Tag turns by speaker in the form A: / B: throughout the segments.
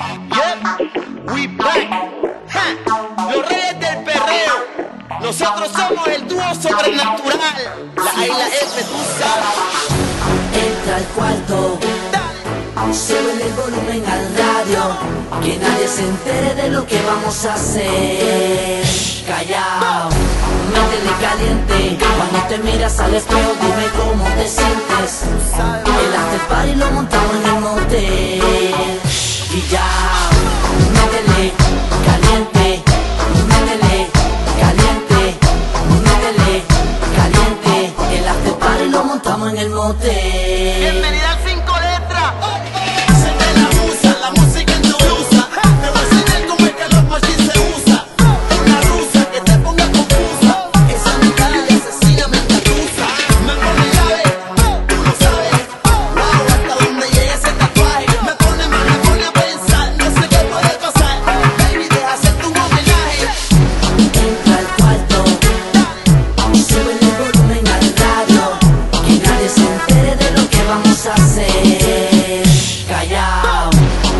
A: Yep, we back. Ja, Los reyes del perreo. Nosotros somos el dúo sobrenatural. La A y la F, tú sabes.
B: Entra al cuarto, sube el volumen al radio, que nadie se entere de lo que vamos a hacer. Callao, métele caliente, cuando te miras al espejo dime cómo te sientes.
A: El
B: after party lo montamos en el motel. Caliente,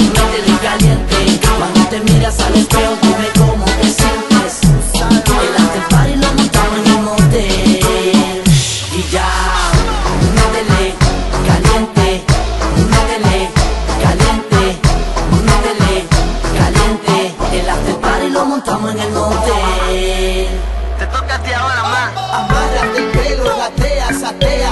B: rápido y caliente Cuando te miras al espejo dime cómo te sientes.
A: El
B: after lo montamos en un motel. Y ya, métele caliente Métele caliente Métele caliente. El after lo montamos en el motel.
A: Te toca a ti ahora, ma. Amárrate el pelo, gatea, satea.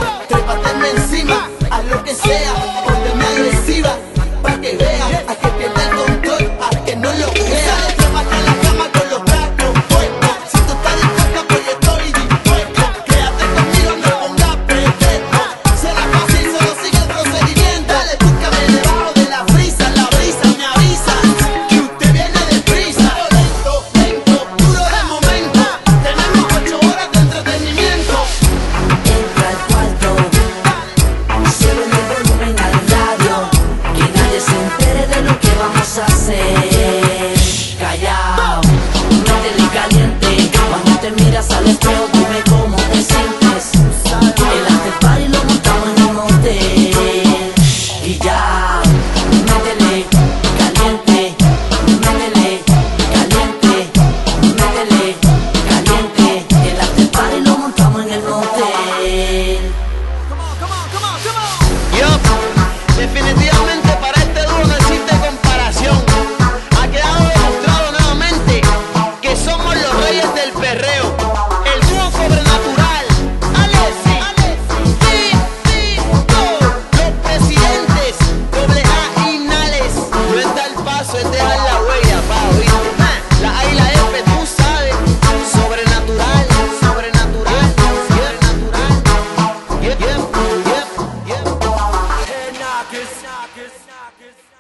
A: rockers.